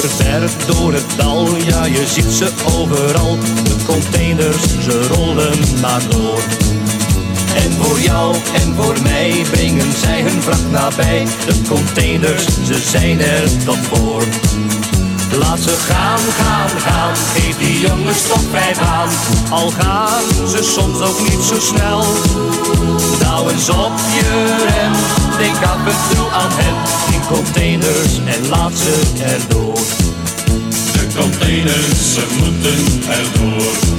ver door het dal, ja je ziet ze overal. De containers, ze rollen maar door. En voor jou en voor mij brengen zij hun vracht nabij. De containers, ze zijn er tot voor. Laat ze gaan, gaan, gaan, geef die jongens toch vijf aan. Al gaan ze soms ook niet zo snel. Nou eens op je rem, denk af en toe aan hen. In containers en laat ze erdoor. De containers, ze moeten erdoor.